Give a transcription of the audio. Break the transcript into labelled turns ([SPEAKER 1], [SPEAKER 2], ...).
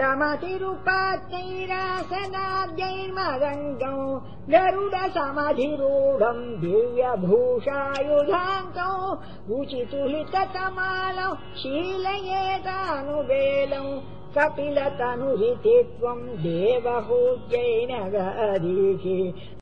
[SPEAKER 1] लमतिरुपात् गरुडसमधिरूढम् गरुड समधिरूढम् दिव्यभूषायुधाचितुलितमालौ कपिलतनुहिति त्वम् तनु ऋतित्वम्